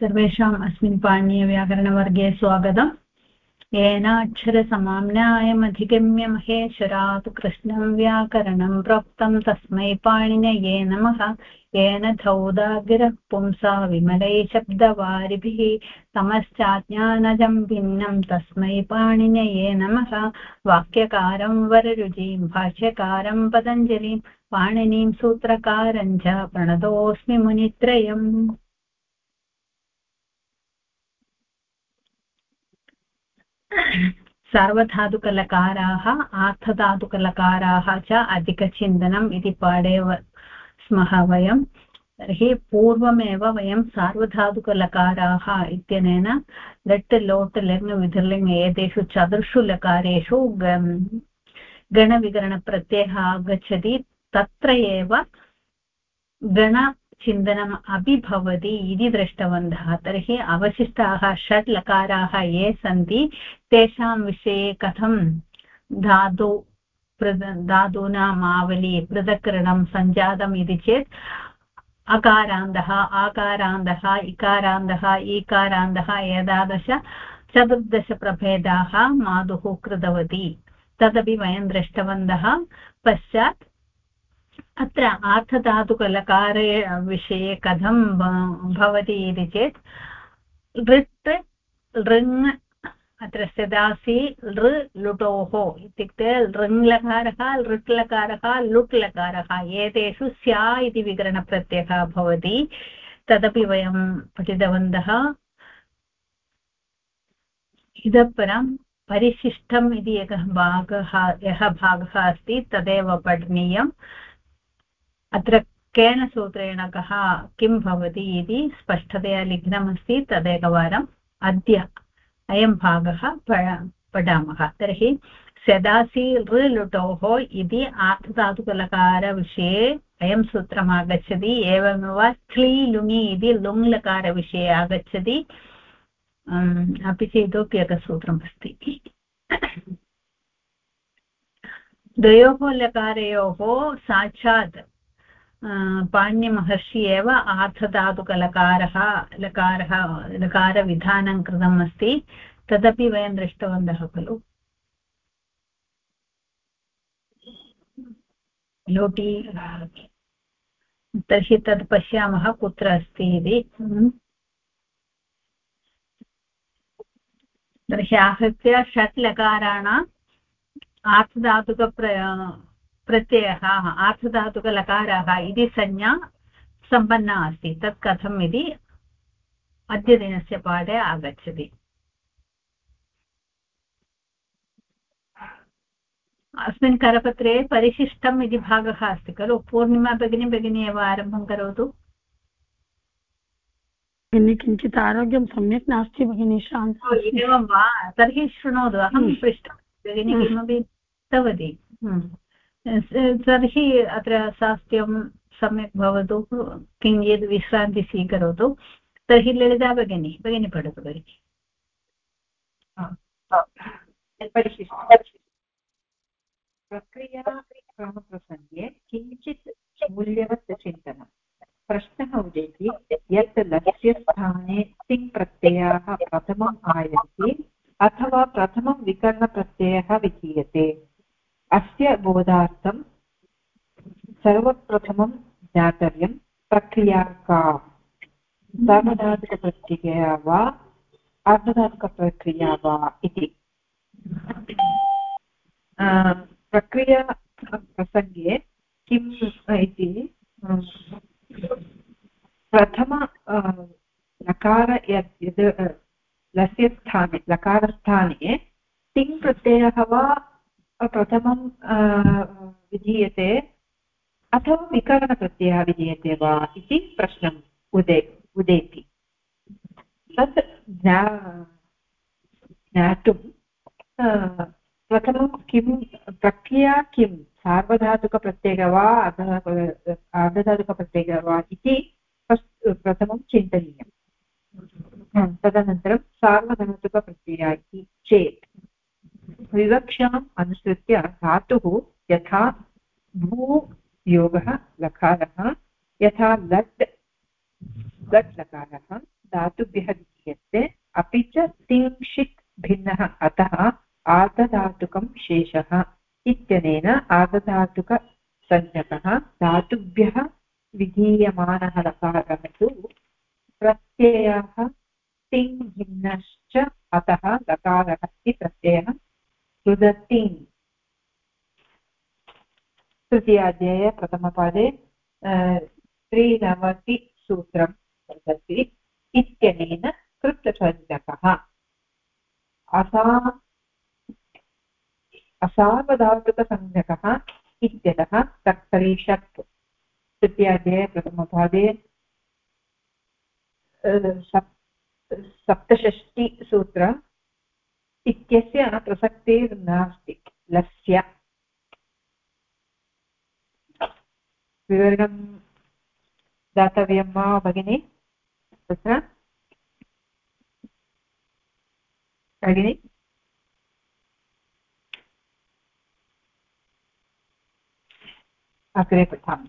सर्वेषाम् अस्मिन् पाणिनीयव्याकरणवर्गे स्वागतम्। येनाक्षरसमाम्नायमधिगम्य महेश्वरात् कृष्णं व्याकरणं प्रोक्तं तस्मै पाणिनये नमः। येन धौदागिरः पुंसा विमलै शब्दवारिभिः तमश्चाज्ञानजं भिन्नं तस्मै पाणिनये नमः। वाक्यकारं वररुचिं, भाष्यकारं पतञ्जलिं, पाणिनीं सूत्रकारं च प्रणतोऽस्मि मुनित्रयम्। सार्वधातुकलकाराः, आर्थधातुकलकाराः च अधिकचिन्तनम् इति पाठे स्मः वयं। तर्हि पूर्वमेव वयं सार्वधातुकलकाराः इत्यनेन लट्, लोट्, लङ् विधिर्लिङ् एतेषु चतुर्षु लकारेषु गणविकरणप्रत्ययः आगच्छति। तत्र एव गण चिन्तनम् अपि भवति इति दृष्टवन्तः तर्हि अवशिष्टाः षट् लकाराः ये सन्ति, तेषां विषये कथं धातु धातूनाम् आवली पृथक्करणं सञ्जातम् इति चेत् अकारान्तः आकारान्तः इकारान्तः ईकारान्तः एतादृश चतुर्दशप्रभेदाः मातुः कृतवती। तदपि वयं दृष्टवन्तः, पश्चात् अत्र आर्थधातुकलकारे विषये कथं भवति इति चेत् लृट् लृङ् अत्र सदासि लृ लुटोः इत्युक्ते लृङ्लकारः लृट् लकारः लुट् लकारः एतेषु स्या इति विकरणप्रत्ययः भवति। तदपि वयं पठितवन्तः। इतः परं परिशिष्टम् इति एकः भागः, यः भागः अस्ति, तदेव पठनीयम्। अत्र केन सूत्रेण कः किं भवति इति स्पष्टतया लिखितमस्ति तदेकवारम् अद्य अयं भागः पठामः। तर्हि सदासि लृलुटोः इति आर्थधातुकलकारविषये अयं सूत्रम् एवमेव क्ली लुङि इति लुङ् लकारविषये आगच्छति अपि च इतोपि एकसूत्रम् द्वयोः लकारयोः साक्षात् पाण्यमहर्षि एव आर्थधातुकलकारः लकारः लकारविधानं कृतम् अस्ति तदपि वयं दृष्टवन्तः खलु लोटि तर्हि तत् पश्यामः कुत्र अस्ति इति तर्हि आहत्य षट् लकाराणाम् आर्थधातुकप्र प्रत्ययः आर्थधातुकलकाराः इति संज्ञा सम्पन्ना अस्ति। तत् कथम् इति अद्यदिनस्य पाठे आगच्छति। अस्मिन् करपत्रे परिशिष्टम् इति भागः अस्ति खलु? पूर्णिमा भगिनी भगिनी एव आरम्भं करोतु। भगिनि किञ्चित् आरोग्यं सम्यक् नास्ति भगिनि एवं वा? तर्हि शृणोतु। अहं हम्म। पृष्टवती भगिनी हम्म। किमपि उक्तवती। हम्म। तर्हि अत्र स्वास्थ्यं सम्यक् भवतु किञ्चित् विश्रान्ति स्वीकरोतु, तर्हि ललिता भगिनी भगिनी पठतु भगिनि प्रक्रियाक्रमप्रसङ्गे किञ्चित् मूल्यवत् चिन्तनं प्रश्नः उदेति, यत् लक्ष्य स्थाने तिङ् प्रत्ययाः प्रथमम् आयन्ति अथवा प्रथमं विकरणप्रत्ययः विधीयते? अस्य बोधार्थं सर्वप्रथमं ज्ञातव्यं प्रक्रिया का सार्वधातुकप्रक्रिया वा अर्धधातुकप्रक्रिया वा इति। प्रक्रिया प्रसङ्गे किम् इति? प्रथम लकार यद् यद् लस्य स्थाने लकारस्थाने तिङ् वा प्रथमं विधीयते। अथवा विकरणप्रत्ययः विधीयते वा इति प्रश्नम् उदे, उदेति। तत् ज्ञा, ज्ञातुं प्रथमं किं, प्रक्रिया किं? सार्वधातुकप्रत्ययः वा अर्धधातुकप्रत्ययः वा इति प्रथमं चिन्तनीयं तदनन्तरं सार्वधातुकप्रत्ययः इति चेत्। विवक्षाम् अनुसृत्य धातुः यथा भू योगः लकारः, यथा लट् लट् लकारः धातुभ्यः विधीयते। अपि च तिङ्क्षित् भिन्नः अतः आर्धधातुकं शेषः इत्यनेन आर्धधातुकसंज्ञकः धातुभ्यः विधीयमानः लकारः तु प्रत्ययः तिङ् अतः लकारः इति प्रत्ययः रुदतिङ् तृतीयाध्याये प्रथमपादे त्रिनवतिसूत्रं वदति इत्यनेन कृतसञ्जकः असा असावधातुकसंज्ञकः इत्यतः कर्तरिषत् तृतीयाध्याये प्रथमपादे सप्तषष्टिसूत्र इत्यस्य प्रसक्तिर्नास्ति लस्य। विवरणं दातव्यं वा भगिनि? तत्र। भगिनि? अग्रे पठामि।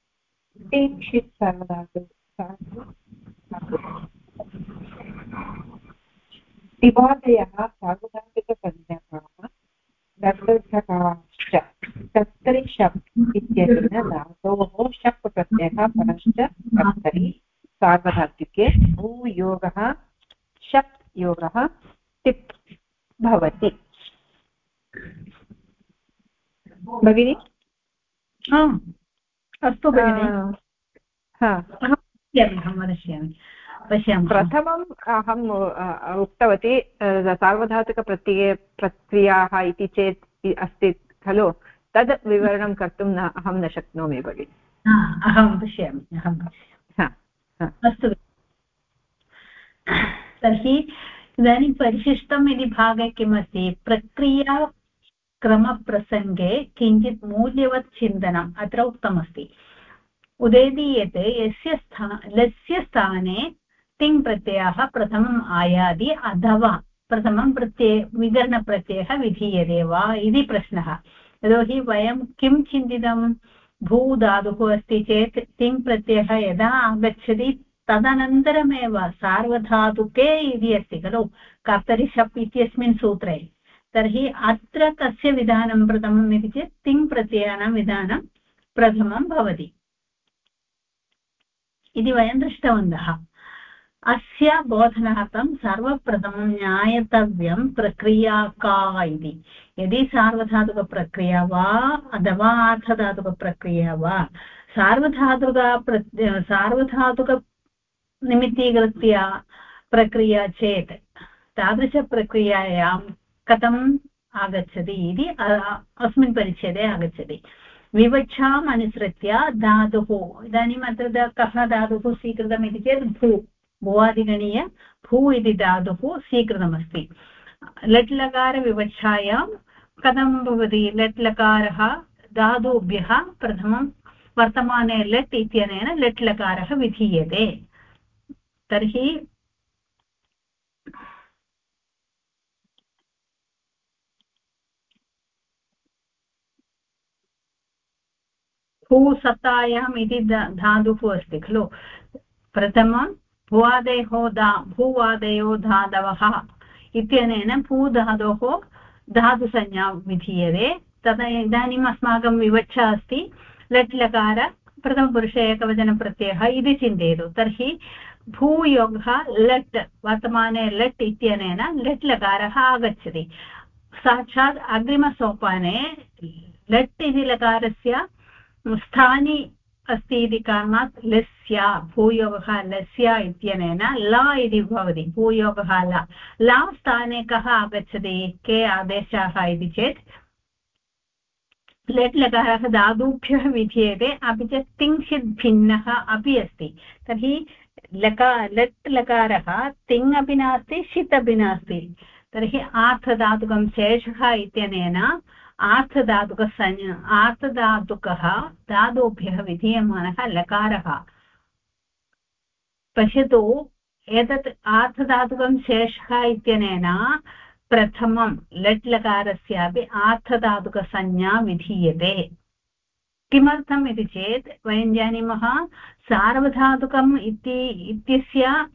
तिक्षित् सर्वधातु दिवादयः सार्वधातुकसंज्ञकाः दर्दर्थकाश्च कर्तरि शप् इत्यनेन धातोः शप् प्रत्ययः परश्च कर्तरि सार्वधातुके भूयोगः शप् योगः टिप् भवति। भगिनि? अस्तु भगिनि। अहं वदिष्यामि पश्यामः। प्रथमम् अहम् उक्तवती सार्वधातुकप्रत्यये प्रक्रियाः इति चेत् अस्ति खलु? तद् विवरणं कर्तुं न अहं न शक्नोमि भगिनि। अहं पश्यामि अहं अस्तु तर्हि इदानीं परिशिष्टम् इति भागे किमस्ति? प्रक्रिया क्रमप्रसङ्गे किञ्चित् मूल्यवत् चिन्तनम् अत्र उक्तमस्ति। उदेति यत् यस्य स्था, लस्य स्थाने तिङ् प्रत्ययः प्रथमम् आयाति अथवा प्रथमं प्रत्यय विकरणप्रत्ययः विधीयते वा इति प्रश्नः। यतोहि वयं किं चिन्तितं? भूधातुः अस्ति चेत् तिङ् प्रत्ययः यदा आगच्छति तदनन्तरमेव सार्वधातुके इति अस्ति खलु। कर्तरि शप् इत्यस्मिन् सूत्रे। तर्हि अत्र कस्य विधानं प्रथमम् इति चेत् तिङ् प्रत्ययानां विधानं प्रथमं भवति। इति वयं दृष्टवन्तः। अस्य बोधनार्थं सर्वप्रथमं ज्ञायतव्यं प्रक्रिया का इति। यदि सार्वधातुकप्रक्रिया वा अथवा अर्थधातुकप्रक्रिया वा, सार्वधातुक सार्वधातुकनिमित्तीकृत्य प्रक्रिया चेत् तादृशप्रक्रियायां कथम् आगच्छति इति अस्मिन् परिच्छेदे आगच्छति। विवक्षाम् अनुसृत्य धातुः, इदानीम् अत्र कः धातुः स्वीकृतमिति चेत् भू, भुवादिगणीय भू इति धातुः स्वीकृतमस्ति। लट् लकारविवक्षायां कथं भवति? लट् लकारः धातुभ्यः प्रथमं वर्तमाने लट् इत्यनेन लट् लकारः विधीयते। तर्हि भूसत्तायाम् इति धातुः अस्ति, खलु? प्रथमं भुवादेः धा भूवादयो धातवः इत्यनेन भूधातोः धातुसंज्ञा विधीयते। तदा इदानीम् अस्माकं विवक्षा अस्ति लट् लकार प्रथमपुरुषे एकवचनप्रत्ययः इति चिन्तयतु। तर्हि भूयोगः लट्, वर्तमाने लट् इत्यनेन लट् लकारः आगच्छति। साक्षात् अग्रिमसोपाने लट् इति लकारस्य स्थानि अस्ति इति कारणात् लस्य, भूयोगः लस्य इत्यनेन ला इति भवति, भूयोगः ला। ला स्थाने कः आगच्छति? के आदेशाः इति चेत् लेट् लकारः धातुभ्यः विधीयते, अपि च तिङ्क्षित् भिन्नः अपि अस्ति। तर्हि लका लट् लकारः तिङ् अपि नास्ति, षित् अपि नास्ति। तर्हि आर्थधातुकं शेषः इत्यनेन आर्थधातुकसंज्ञ आर्थधातुकः धातुभ्यः विधीयमानः लकारः। पश्यतु, एतत् आर्थधातुकं शेषः इत्यनेन प्रथमं लट् लकारस्यापि आर्थधातुकसंज्ञा विधीयते। किमर्थम् इति चेत्, वयं जानीमः सार्वधातुकम् इति, इत्यस्य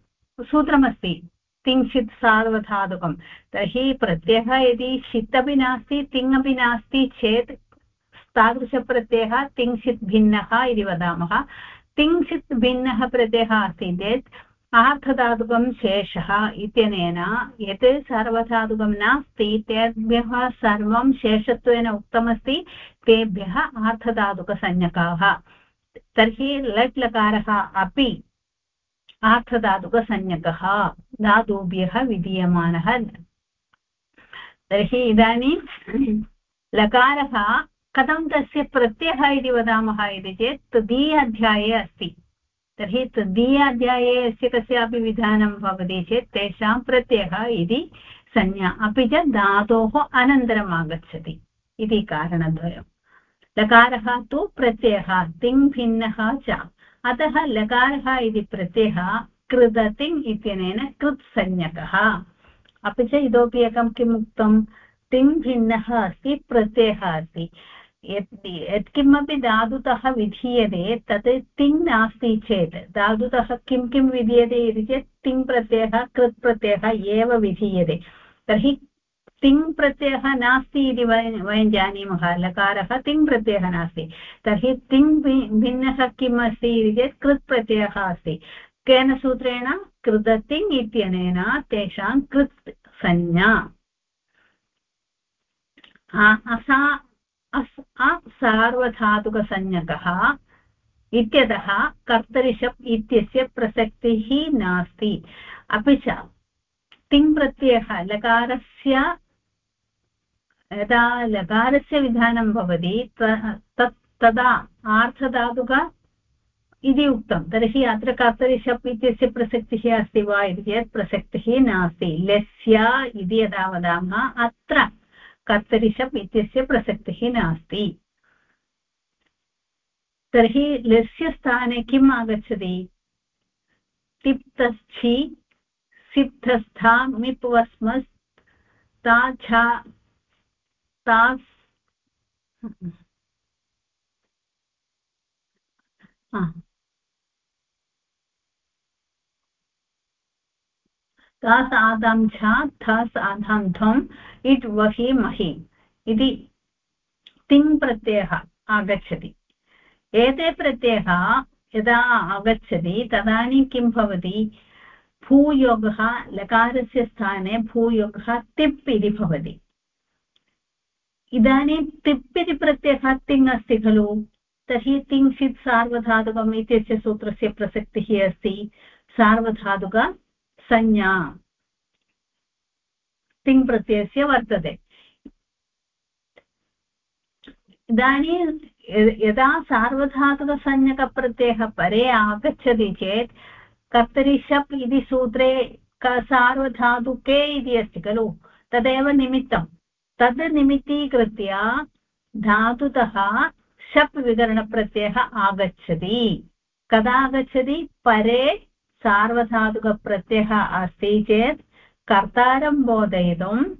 सूत्रमस्ति। तिङ्क्षित् सार्वधातुकं। तर्हि प्रत्ययः यदि षित् अपि नास्ति तिङ् अपि नास्ति चेत् तादृशप्रत्ययः तिङ्क्षित् भिन्नः इति वदामः। तिङ्क्षित् भिन्नः प्रत्ययः अस्ति चेत् आर्थधातुकं शेषः इत्यनेन यत् सर्वधातुकं नास्ति, तेभ्यः सर्वं शेषत्वेन उक्तमस्ति, तेभ्यः आर्थधातुकसंज्ञकाः तर्हि लट् लकारः अपि आर्थधातुकसंज्ञकः धातुभ्यः विधीयमानः। तर्हि इदानीं लकारः कथं तस्य प्रत्ययः इति वदामः इति चेत् तदीय अध्याये अस्ति। तर्हि तृतीयाध्याये अस्य कस्यापि विधानं भवति चेत् तेषां प्रत्ययः इति संज्ञा। अपि च धातोः अनन्तरम् आगच्छति इति कारणद्वयं। लकारः तु प्रत्ययः, तिङ् च। अतः लकारः इति प्रत्ययः कृदतिङ् इत्यनेन कृत् संज्ञकः अपि च इतोपि एकं किम् उक्तं? तिङ् भिन्नः अस्ति, प्रत्ययः अस्ति। यत् यत्किमपि धातुतः विधीयते, तत् तिङ् नास्ति चेत्, धातुतः किं किं विधीयते इति चेत् तिङ् प्रत्ययः, कृत् प्रत्ययः एव विधीयते। तर्हि तिङ् प्रत्ययः नास्ति इति वयं वयं जानीमः, लकारः तिङ् प्रत्ययः नास्ति। तर्हि तिङ् भिन्नः किम् अस्ति इति चेत् कृत् प्रत्ययः अस्ति। केन सूत्रेण? कृततिङ् इत्यनेन तेषां कृत् संज्ञा। असा असार्वधातुकसंज्ञकः इत्यतः कर्तरिषप् इत्यस्य प्रसक्तिः नास्ति। अपि च तिङ्प्रत्ययः लकारस्य यदा लकारस्य विधानं भवति तत्, तदा आर्थधातुक इति उक्तं। तर्हि अत्र कर्तरिषप् इत्यस्य प्रसक्तिः अस्ति वा इति चेत् प्रसक्तिः नास्ति। लस्य इति यदा वदामः, अत्र कर्तरिषप् इत्यस्य प्रसक्तिः नास्ति। तर्हि लस्य स्थाने किम् आगच्छति? तिप्तस्थि, सिद्धस्था, मिप्वस्मस् ताच्छा तास् तास् आदां छ थस् आधां ध्वम् इट् वहि महि। इति तिङ् प्रत्ययः आगच्छति। एते प्रत्ययः यदा आगच्छति, तदानीं किं भवति? भूयोगः, लकारस्य स्थाने भूयोगः तिप् इति भवति। इदानीं तिप् इति प्रत्ययः तिङ् अस्ति खलु। तर्हि तिङ्क्षित् सार्वधातुकम् इत्यस्य सूत्रस्य प्रसक्तिः अस्ति। सार्वधातुक संज्ञा। तिङ् प्रत्ययस्य वर्तते। इदानीं यदा सार्वधातुकसंज्ञकप्रत्ययः परे आगच्छति चेत् कर्तरि शप् इति सूत्रे सार्वधातुके इति अस्ति खलु। तदेव निमित्तं तद् निमित्तीकृत्य धातुतः शप् विकरणप्रत्ययः आगच्छति। कदा आगच्छति? परे सार्वधातुकप्रत्ययः अस्ति चेत् कर्तारं बोधयितुं।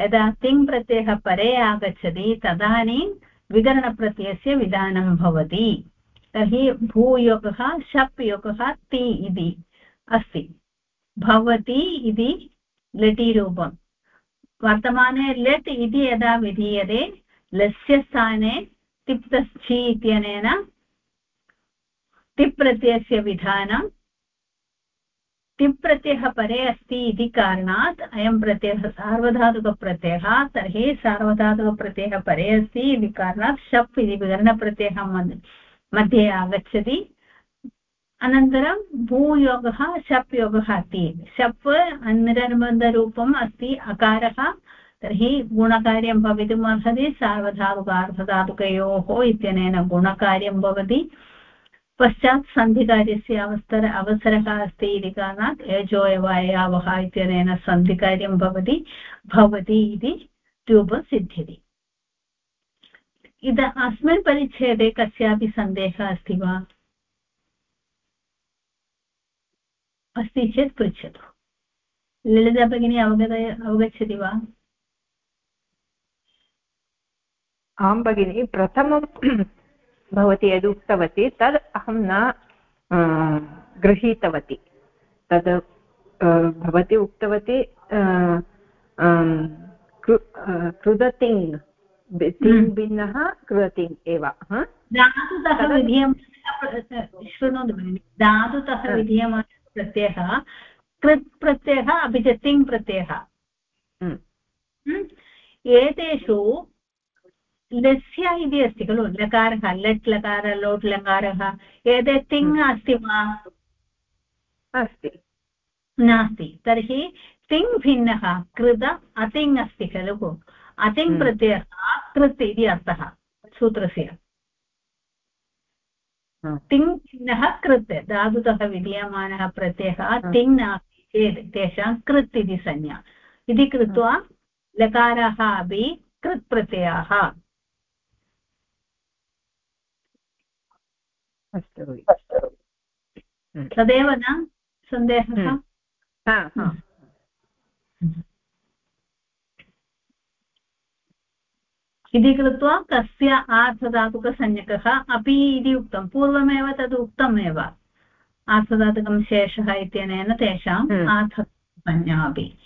यदा तिङ् परे आगच्छति, तदानीं विकरणप्रत्ययस्य विधानं भवति। तर्हि भूयोगः, शप् योगः, ति इति अस्ति। भवति इति लटीरूपं वर्तमाने लेट् इति यदा विधीयते, लस्य स्थाने तिप्तस्थि इत्यनेन तिप् प्रत्ययस्य विधानं परे अस्ति इति कारणात् अयं प्रत्ययः सार्वधातुकप्रत्ययः, तर्हि सार्वधातुकप्रत्ययः परे अस्ति इति कारणात् शप् इति विकरणप्रत्ययः मध्ये आगच्छति। अनन्तरं भूयोगः शप् योगः अस्ति। शप् निरनुबन्धरूपम् अस्ति, अकारः। तर्हि गुणकार्यं भवितुमर्हति सार्वधातुकार्धधातुकयोः इत्यनेन गुणकार्यं भवति। पश्चात् सन्धिकार्यस्य अवसर अवसरः अस्ति इति कारणात् एजोयवायावः इत्यनेन सन्धिकार्यं भवति भवति इति रूपं सिद्ध्यति। इद अस्मिन् परिच्छेदे कस्यापि सन्देहः अस्ति वा? अस्ति चेत् पृच्छतु। ललिता भगिनी अवगत अवगच्छति वा? आं भगिनि प्रथमं भवती यद् उक्तवती तद् अहं न गृहीतवती। तद् भवती उक्तवती कृदतिङ् तिङ् भिन्नः कृतिङ् एव धातुतः विधीयमानः शृणोतु भगिनि। धातुतः विधीयमानः प्रत्ययः कृत् प्रत्ययः अपि च तिङ् प्रत्ययः एतेषु लस्य इति अस्ति खलु लकारः लट् लकार लोट् लकारः एते तिङ् हम्म। अस्ति वा? अस्ति। नास्ति। तर्हि तिङ् भिन्नः कृत अतिङ् अस्ति खलु। अतिङ् हम्म। प्रत्ययः कृत् इति अर्थः सूत्रस्य। तिङ् भिन्नः कृत् धातुतः विधीयमानः प्रत्ययः तिङ् नास्ति चेत् तेषां कृत् इति संज्ञा। इति कृत्वा लकाराः अपि कृत् प्रत्ययाः। अस्तु। हम्म। तदेव न? सन्देहः? इति कृत्वा कस्य आर्थधातुकसंज्ञकः अपि इति उक्तं। पूर्वमेव तद् उक्तमेव। आर्थधातुकं शेषः इत्यनेन तेषाम् हम्म। आर्थसंज्ञा अपि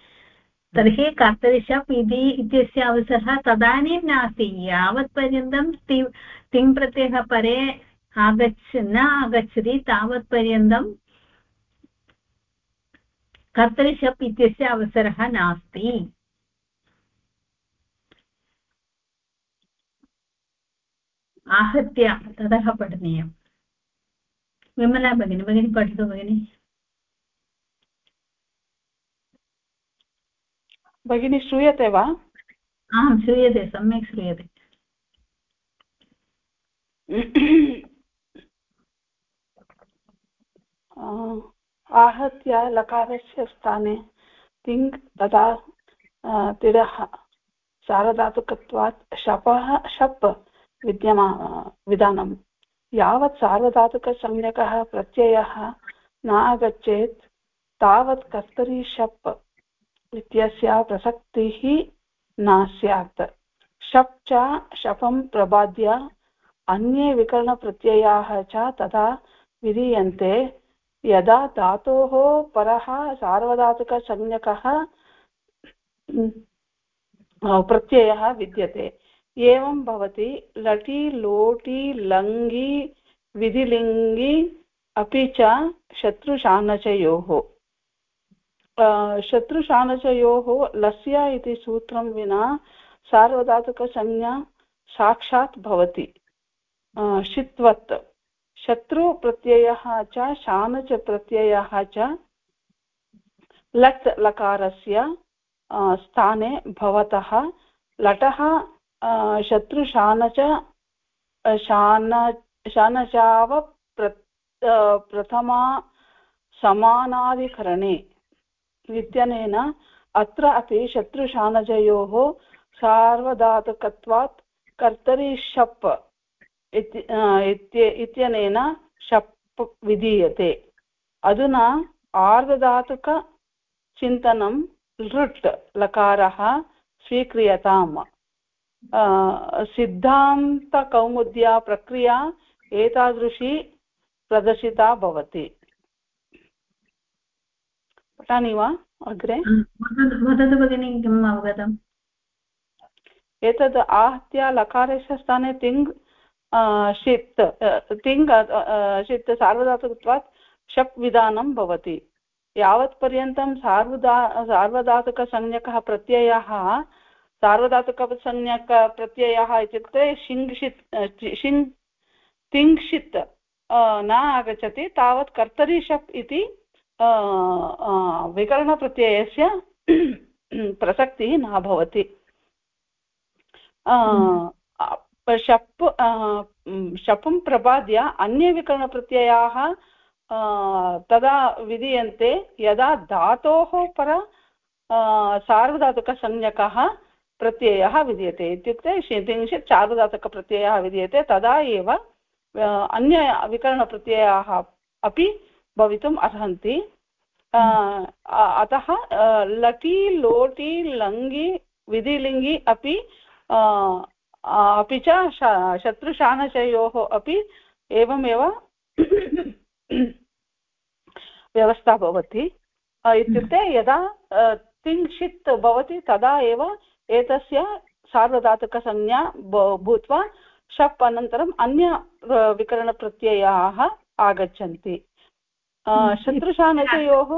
तर्हि कर्तरिशप् इति इत्यस्य अवसरः तदानीं नास्ति। यावत्पर्यन्तं ति तिङ्प्रत्ययः परे आगच्छ न आगच्छति तावत्पर्यन्तं कर्तरिशप् इत्यस्य अवसरः नास्ति। आहत्य ततः पठनीयम् विमला भगिनी भगिनी पठतु भगिनि भगिनी श्रूयते वा आं श्रूयते सम्यक् श्रूयते आहत्य लकारस्य स्थाने तिङ् तथा तिडः सार्वधातुकत्वात् शपः शप् विद्यमा, विधानं। यावत् सार्वधातुकसंज्ञकः प्रत्ययः न आगच्छेत् तावत् कर्तरी शप् इत्यस्य प्रसक्तिः न स्यात्। शप् च शपं प्रबाद्य अन्ये विकरणप्रत्ययाः च तथा विधीयन्ते। यदा धातोः परः सार्वधातुकसंज्ञकः प्रत्ययः विद्यते। एवं भवति लटि, लोटि, लङ्गि, विधिलिङ्गि अपि च शत्रुशानचयोः। शत्रुशानचयोः लस्य इति सूत्रं विना सार्वधातुकसंज्ञा साक्षात् भवति। षित्वत् शत्रुप्रत्ययः च शानच प्रत्ययः च लट् लकारस्य स्थाने भवतः लटः शत्रुशानच शान शानचाव प्र प्रथमा समानाधिकरणे इत्यनेन अत्र अपि शत्रुशानजयोः सार्वधातुकत्वात् कर्तरि शप् इत्यनेन शप् विधीयते अधुना आर्धधातुकचिन्तनं लृट् लकारः स्वीक्रियताम् सिद्धान्तकौमुद्या प्रक्रिया एतादृशी प्रदर्शिता भवति पठामि वा अग्रे वदतु भगिनि किम् अवगतम् एतद् आहत्य लकारस्य स्थाने तिङ् षित् तिङ् षित् सार्वधातुकत्वात् शप् विधानं भवति यावत्पर्यन्तं सार्वधा सार्वधातुकसंज्ञकः प्रत्ययः सार्वधातुकसंज्ञकप्रत्ययः इत्युक्ते शिङ्षित् शिङ् तिङ्क्षित् न आगच्छति, तावत् कर्तरि शप् इति विकरणप्रत्ययस्य प्रसक्तिः न भवति। शप् शपुं प्रबाद्य अन्यविकरणप्रत्ययाः तदा विधीयन्ते यदा धातोः पर सार्वधातुकसंज्ञकः प्रत्ययः विधीयते इत्युक्ते किञ्चित् सार्वधातुकप्रत्ययः विधीयते, तदा एव अन्यविकरणप्रत्ययाः अपि भवितुम् अर्हन्ति। अतः लटि, लोटि, लङ्गि, विधिलिङ्गि अपि अपि च शत्रुशानचयोः अपि एवमेव व्यवस्था भवति। इत्युक्ते यदा तिङ्क्षित् भवति तदा एव एतस्य सार्वधातुकसंज्ञा भूत्वा शप् अनन्तरम् अन्य विकरणप्रत्ययाः आगच्छन्ति। शत्रुशानचयोः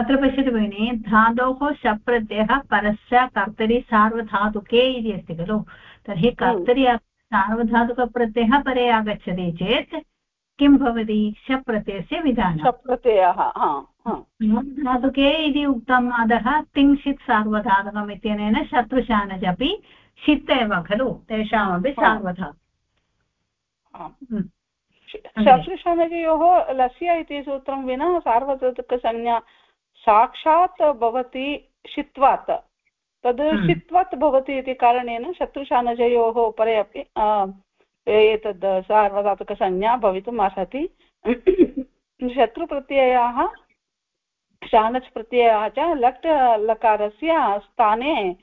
अत्र पश्यतु भगिनि धातोः शप् प्रत्ययः परस्य कर्तरि सार्वधातुके इति अस्ति खलु? तर्हि कर्तरि सार्वधातुकप्रत्ययः परे आगच्छति चेत् किं भवति? शप् प्रत्ययस्य विधानं शप् प्रत्ययः धातुके इति उक्तम् अधः तिङ्क्षित् सार्वधातुकम् इत्यनेन शत्रुशानज् अपि षित् एव खलु तेषामपि सार्वधातु। शत्रुशानजयोः लस्य इति सूत्रं विना सार्वधातुकसंज्ञा साक्षात् भवति षित्वात्। तद् षित्वत् भवति इति कारणेन शत्रुशानजयोः उपरि अपि एतद् सार्वधातुकसंज्ञा भवितुम् अर्हति। शत्रुप्रत्ययाः शानच् प्रत्ययः च लट् लकारस्य स्थाने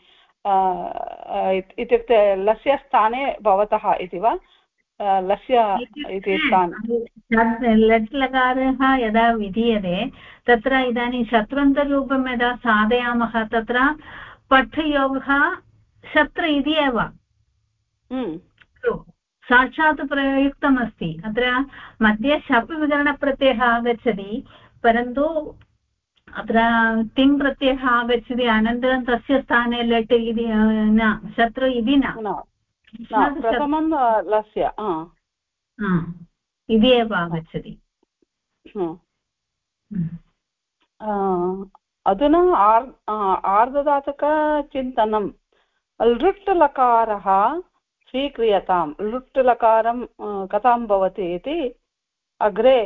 इत्युक्ते लस्य स्थाने भवतः इति वा? लस्य इति स्थाने। लट् लकारः यदा विधीयते तत्र इदानीं शत्रुन्तरूपं यदा साधयामः तत्र पठ् योगः शत्रु इति एव। हम्म। साक्षात् प्रयुक्तमस्ति। अत्र मध्ये शप् विकरणप्रत्ययः आगच्छति परन्तु अत्र तिङ् प्रत्ययः आगच्छति अनन्तरं तस्य स्थाने लट् इति न शत्रु इति न। प्रथमं लस्य इति एव आगच्छति। अधुना आर् आर्धदातकचिन्तनं लृट् लकारः स्वीक्रियतां लुट् लकारं कथां भवति इति अग्रे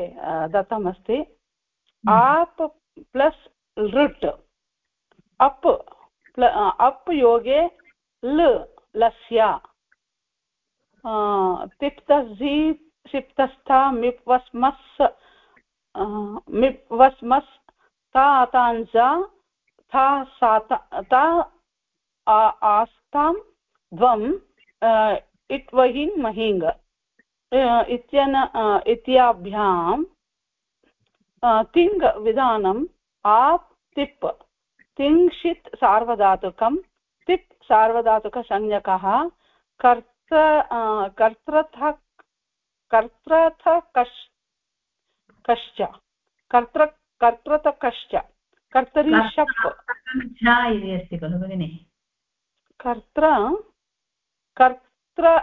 दत्तमस्ति। आप् प्लस् लृट्। अप् अप् योगे ल लस्य। तिप्तझि सिप्तस्था मिप्वस्मस् मिप्वस्मस् ताताञ्जा था साता आस्तां द्वम् इट्वहिङ् महिङ् इत्यन इत्याभ्यां तिङ् विधानम् आप् तिप्। तिङ्क्षित् सार्वधातुकं तिप् सार्वधातुकसंज्ञकः कर्त कर्त्रथ कर्त्रथ कश् कश्च। कर्त्र कर्त्रतकश्च कर्तरि शप्। अस्ति खलु भगिनि। कर्त्र कर्त्र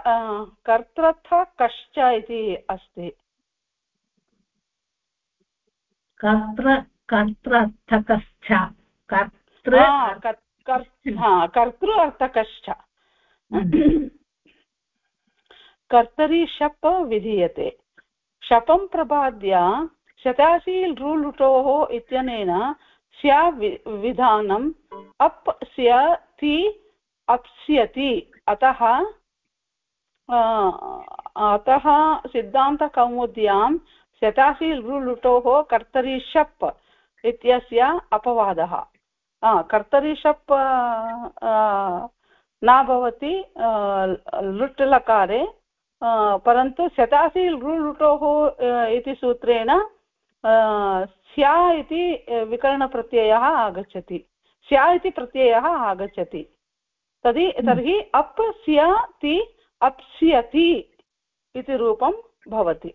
कर्त्रथ कश्च इति अस्ति। कर्त्र कर्त्रर्थकश्च। कर्तृ कर्तृ अर्थकश्च। कर्तरि शप् विधीयते। शपं प्रबाद्य शतासी लृलुटोः इत्यनेन स्या विधानम् अप् स्य ति अप्स्यति। अतः अतः सिद्धान्तकौमुद्यां शतासि लुटोः कर्तरि शप् इत्यस्य अपवादः। कर्तरि शप् न भवति लुट् लकारे परन्तु शतासि लुटोः इति सूत्रेण स्या इति विकरणप्रत्ययः आगच्छति। स्या इति प्रत्ययः आगच्छति। तर्हि हम्म। तर्हि अप् स्य ति अप्स्यति इति रूपं भवति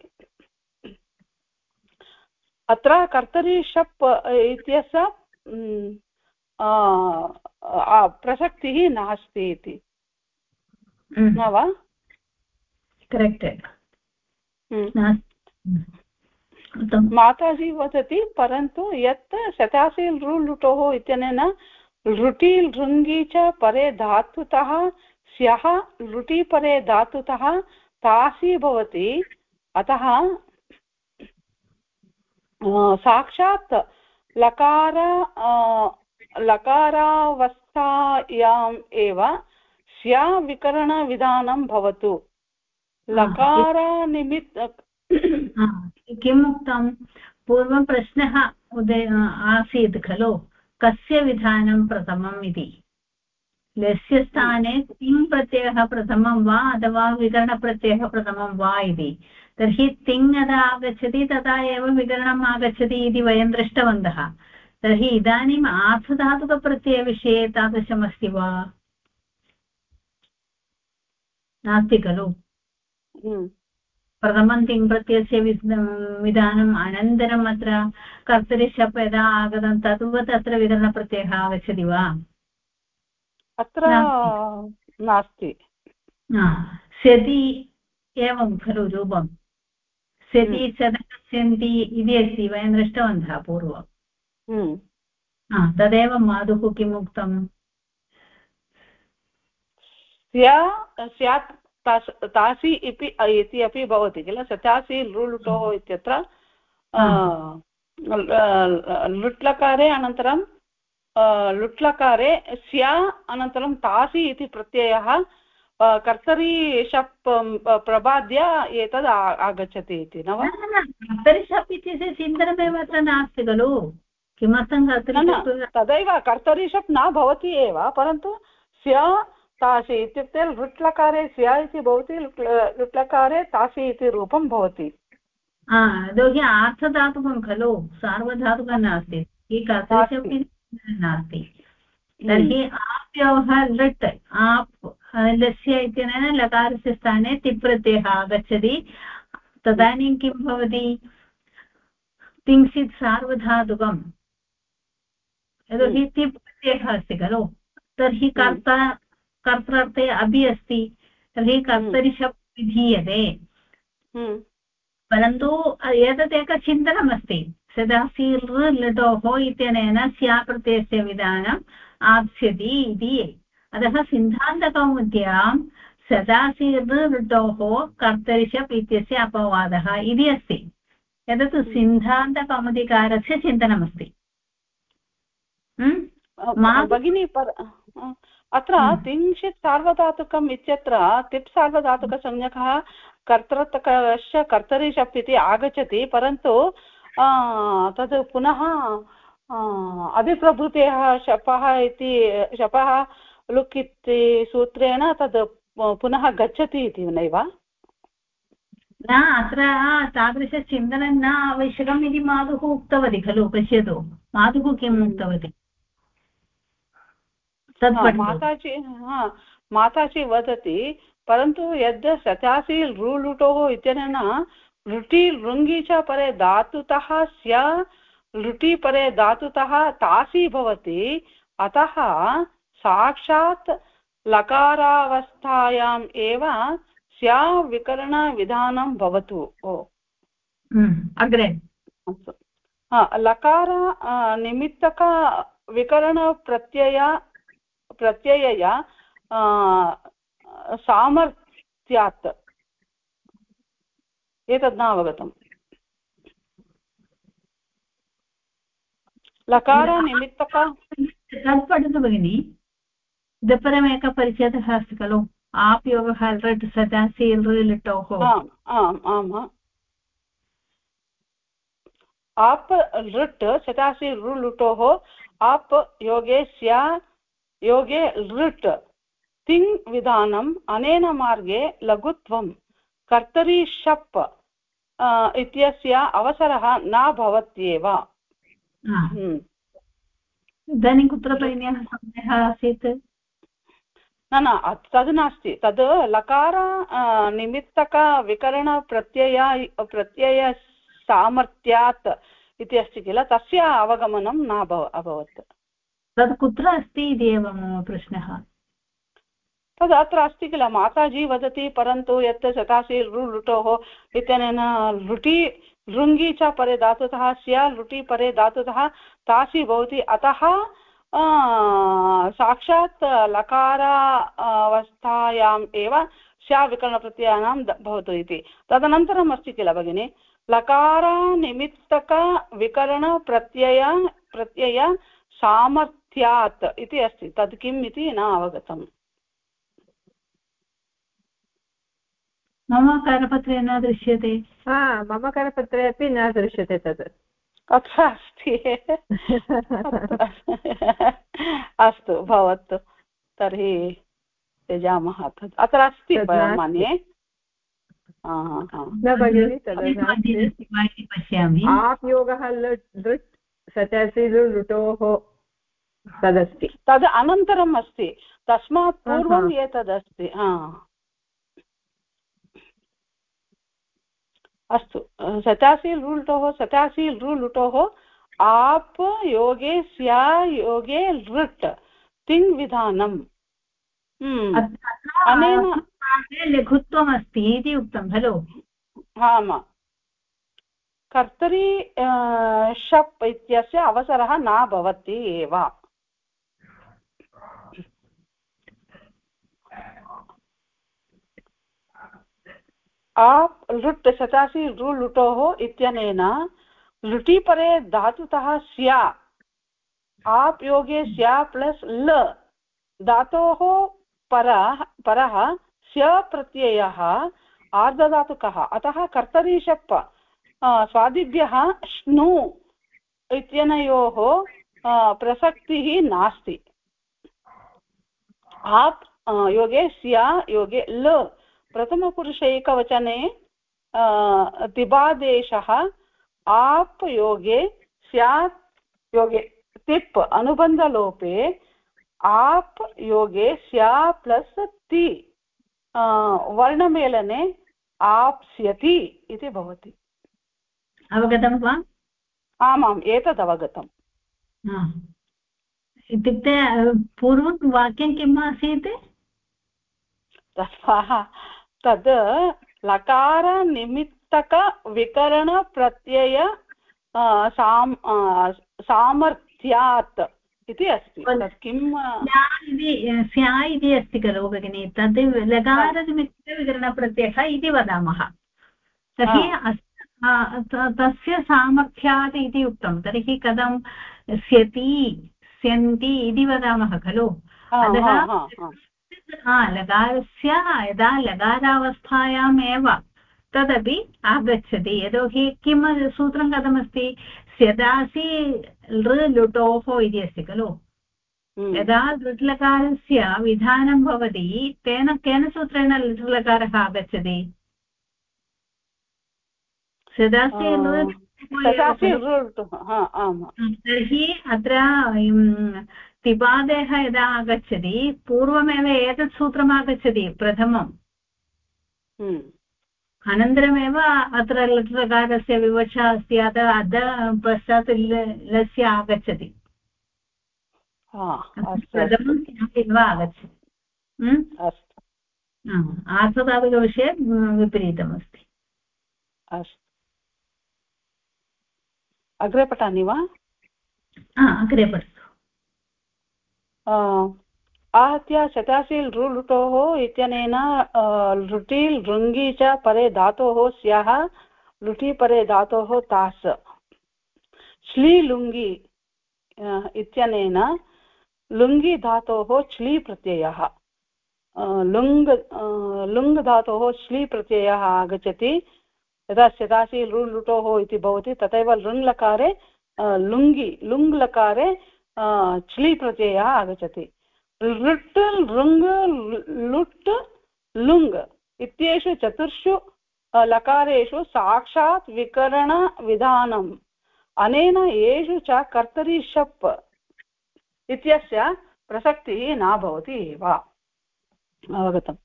अत्र कर्तरि शप् इत्यस्य प्रसक्तिः नास्ति इति हम्म। न वा करेक्टेड् हम्म। माताजी वदति परन्तु यत् शतासि लृ लुटोः इत्यनेन लृटि लृङ्गि च परे धातुतः स्यः लुटिपरे धातुतः तासि भवति। अतः साक्षात् लकार लकारावस्थायाम् एव स्या विकरणविधानं भवतु। लकारानिमित् किम् उक्तं पूर्वं प्रश्नः उदय आसीत् खलु। कस्य विधानं प्रथमम् इति? लस्य स्थाने तिङ् प्रत्ययः प्रथमं वा अथवा विकरणप्रत्ययः प्रथमं वा इति? तर्हि तिङ् यदा आगच्छति तदा एव विकरणम् आगच्छति इति वयं दृष्टवन्तः। तर्हि इदानीम् आर्थधातुकप्रत्ययविषये तादृशमस्ति वा? नास्ति खलु। हम्म। प्रथमं तिङ् प्रत्ययस्य विधानम् अनन्तरम् अत्र कर्तरिशप् यदा आगतं तद्वत् अत्र विकरणप्रत्ययः आगच्छति वा? अत्र नास्ति। सति एवं खलु रूपं। सति हम्म। सदस्यन्ति इति अस्ति वयं दृष्टवन्तः पूर्वम् हम्म। तदेव मातुः किम् उक्तम् तासि इति इति अपि भवति किल? सतासि लुलुटोः इत्यत्र लुट्लकारे अनन्तरं लुट्लकारे स्या अनन्तरं तासि इति प्रत्ययः कर्तरी शप् प्रबाद्य एतद् आगच्छति इति न वा? कर्तरि शप् इत्यस्य चिन्तनमेव अत्र नास्ति खलु। किमर्थं तदैव कर्तरी शप् न भवति एव परन्तु स्य तासि इत्युक्ते लृट्लकारे स्या इति भवति लृट्लकारे तासि इति रूपं भवति। यतोहि आर्थधातुकं खलु सार्वधातुकं नास्ति। नास्ति। तर्हि आप्योः लृट् आप् लस्य इत्यनेन लकारस्य स्थाने तिप्रत्ययः आगच्छति। तदानीं किं भवति? किञ्चित् सार्वधातुकं यतोहि तिप्रत्ययः अस्ति खलु। तर्हि कर्ता कर्त्रार्थे अपि अस्ति तर्हि हम्म। कर्तरिशप् विधीयते हम्म। परन्तु एतत् एकं चिन्तनमस्ति सदासि लटोः इत्यनेन स्याप्रत्ययस्य विधानम् आप्स्यति इति अतः सिद्धान्तकौमुद्यां सदासि लटोः कर्तरिशप् इत्यस्य अपवादः इति अस्ति एतत् हम्म। सिद्धान्तकौमुदिकारस्य चिन्तनमस्ति भगिनी अत्र तिंशित् सार्वधातुकम् इत्यत्र तिप् सार्वधातुकसंज्ञकः कर्तृतकश्च कर्तरि शप् इति आगच्छति परन्तु तद् पुनः अभिप्रभृतयः शपः इति शपः लुक् इति सूत्रेण तद् पुनः गच्छति इति नैव? न अत्र तादृशचिन्तनं न आवश्यकम् इति मातुः उक्तवती खलु पश्यतु। मातुः किम् उक्तवती? माताजि माताजि वदति परन्तु यद् शतासि लृलुटोः इत्यनेन लृटि लृङ्गि च परे धातुतः स्य लृटि परे धातुतः तासि भवति अतः साक्षात् लकारावस्थायाम् एव स्या विकरणविधानं भवतु। ओ। हम्म, अग्रे। लकार निमित्तकविकरणप्रत्यय प्रत्ययया सामर्थ्यात् एतद् न अवगतम्। लकारनिमित्तक तत् पठतु भगिनि। इतः एकः परिच्छेदः अस्ति खलु आप्योगः लृट् सदासि लिटोः आम् आम् आम् आप् लृट् शतासि लुटोः आप् योगे स्या योगे लृट् तिङ् विधानम् अनेन मार्गे लघुत्वं कर्तरी शप् इत्यस्य अवसरः न भवत्येव। हम्म। इदानीं कुत्र भगिन्याः समयः आसीत्? न न तद् नास्ति। तद् लकार निमित्तकविकरणप्रत्यय प्रत्ययसामर्थ्यात् इति अस्ति किल? तस्य अवगमनं न अभवत्। तद् कुत्र अस्ति इति एव मम प्रश्नः। तद् अत्र अस्ति किल? माताजी वदति, परन्तु यत् शतासि लुटोः इत्यनेन लुटि, लृङ्गि च परे धातुतः स्या, लुटि परे धातुतः तासि भवति। अतः साक्षात् लकार अवस्थायाम् एव स्याविकरणप्रत्ययानां भवतु इति। तदनन्तरम् अस्ति किल भगिनि? लकारानिमित्तकविकरणप्रत्यय प्रत्यय सामर्थ्यात् इति अस्ति। तत् किम् इति न अवगतम् मम करपत्रे न दृश्यते। हा मम करपत्रे अपि न दृश्यते तत् अत्र अस्ति। अस्तु भवतु। तर्हि त्यजामः तत् अत्र अस्ति मन्ये। तद् पश्यामि आप्योगः लृट् सचसि लुटोः तदस्ति। तद् अनन्तरम् अस्ति। तस्मात् पूर्वम् एतदस्ति। हा। अस्तु। सतासी लुटोः सतासी लुटोः आप् योगे स्या योगे लृट् तिङ् विधानम् हम्म। अनेन लघुत्वमस्ति इति उक्तं खलु? आम् कर्तरि शप् इत्यस्य अवसरः न भवति एव। आप् लुट् शतासि लु लुटोः इत्यनेन लुटिपरे धातुतः स्या। आप् योगे स्या प्लस् ल। धातोः परः परः स्य प्रत्ययः आर्धधातुकः। अतः कर्तरीशप् स्वादिभ्यः श्नु इत्यनयोः प्रसक्तिः नास्ति। आप् योगे स्या, योगे ल। प्रथमपुरुषैकवचने तिबादेशः आप् योगे स्यात् योगे तिप् अनुबन्धलोपे आप् योगे स्या प्लस् ति वर्णमेलने आप्स्यति इति भवति। अवगतं वा? आमाम् एतद् अवगतम्। इत्युक्ते पूर्वं वाक्यं किम् आसीत्? तद् लकारनिमित्तकविकरणप्रत्यय साम् सामर्थ्यात् इति अस्ति। किं स्या इति अस्ति खलु भगिनि। तद् लकारनिमित्तविकरणप्रत्ययः इति वदामः। तर्हि तस्य सामर्थ्यात् इति उक्तं। तर्हि कथं स्यति स्यन्ति इति वदामः खलु। अतः लकारस्य यदा लकारावस्थायामेव तदपि आगच्छति। यतोहि किं सूत्रं कथमस्ति? स्यदासि लृ लुटोः इति अस्ति खलु। हम्म। यदा लृट्लकारस्य विधानं भवति तेन केन सूत्रेण लृट्लकारः आगच्छति? सदासि तर्हि अत्र तिपादेः यदा आगच्छति पूर्वमेव एतत् सूत्रम् आगच्छति प्रथमम्। हम्म। अनन्तरमेव अत्र लट्लकारस्य विवक्षा अस्ति अतः अध पश्चात् लस्य आगच्छति। प्रथमं एव आगच्छति। हम्म? विपरीतमस्ति। अस्तु। अग्रे पठामि वा? अग्रे पठतु आहत्य शताशील् लृटोः इत्यनेन लृटिल् लृङ्गि च परे धातोः स्याः, लुटि परे धातोः तास्। श्लीलुङ्गि इत्यनेन लुङ्गि धातोः श्ली प्रत्ययः। लुङ् लुङ् धातोः श्ली प्रत्ययः आगच्छति। यदा शतासि लृ लुटोः इति भवति, तथैव लृङ्लकारे लुङ्गि लुङ्लकारे च्लि प्रत्ययः आगच्छति लृट् लृङ् लुट् लुङ् इत्येषु चतुर्षु लकारेषु साक्षात् विकरणविधानम् अनेन येषु च कर्तरि शप् इत्यस्य प्रसक्तिः न भवति एव अवगतम्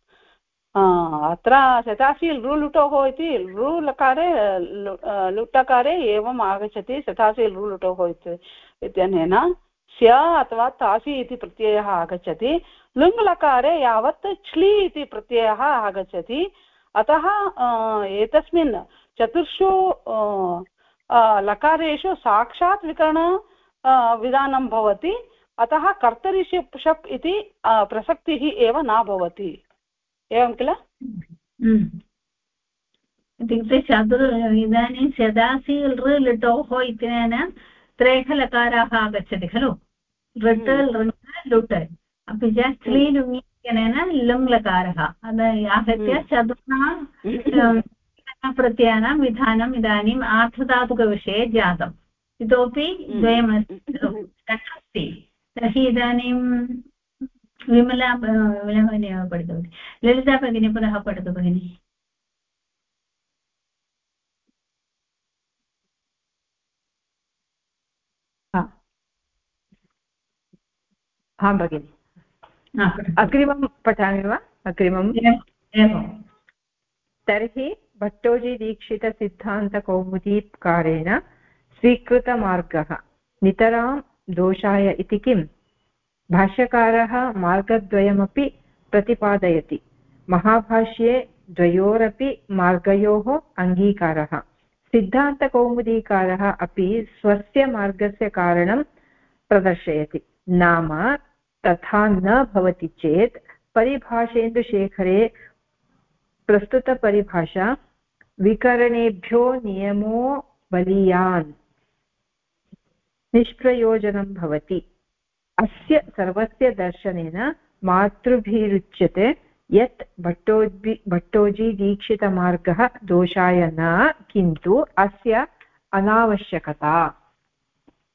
अत्र शतासि लृलुटोः इति लृलकारे लुटकारे एवम् आगच्छति शतासि लृलुटोः इत्यनेन स्य अथवा तासि इति प्रत्ययः आगच्छति, लुङ्लकारे यावत् च्लि इति प्रत्ययः आगच्छति। अतः एतस्मिन् चतुर्षु लकारेषु साक्षात् विकरण विधानं भवति। अतः कर्तरि शप् शप् इति प्रसक्तिः एव न भवति। एवं किल? इत्युक्ते चतुर् इदानीं शदासि लृ लिटोः इत्यनेन त्रयः लकाराः आगच्छति खलु? लृट् लृङ् लुट् अपि च स्त्रीलुङि इत्यनेन लुङ् लकारः आहत्य चतुर्णां प्रत्ययानां विधानम् इदानीम् आर्थधातुकविषये जातम्। इतोपि द्वयमस्ति तर्हि इदानीं विमला विमला भगिनी पठितवती ललिता भगिनी पुनः पठतु भगिनि। आं भगिनि। अग्रिमं पठामि वा? अग्रिमम् एवं तर्हि भट्टोजीदीक्षितसिद्धान्तकौमुदीकारेण स्वीकृतमार्गः। नितरां दोषाय इति किम् भाष्यकारः मार्गद्वयमपि प्रतिपादयति। महाभाष्ये द्वयोरपि मार्गयोः अङ्गीकारः। सिद्धान्तकौमुदीकारः अपि स्वस्य मार्गस्य कारणं प्रदर्शयति। नाम तथा न भवति चेत् परिभाषेन्दुशेखरे प्रस्तुतपरिभाषा विकरणेभ्यो नियमो बलीयान्। निष्प्रयोजनं भवति। अस्य सर्वस्य दर्शनेन मातृभिरुच्यते यत् भट्टोजि भट्टोजीदीक्षितमार्गः दोषाय न, किन्तु अस्य अनावश्यकता।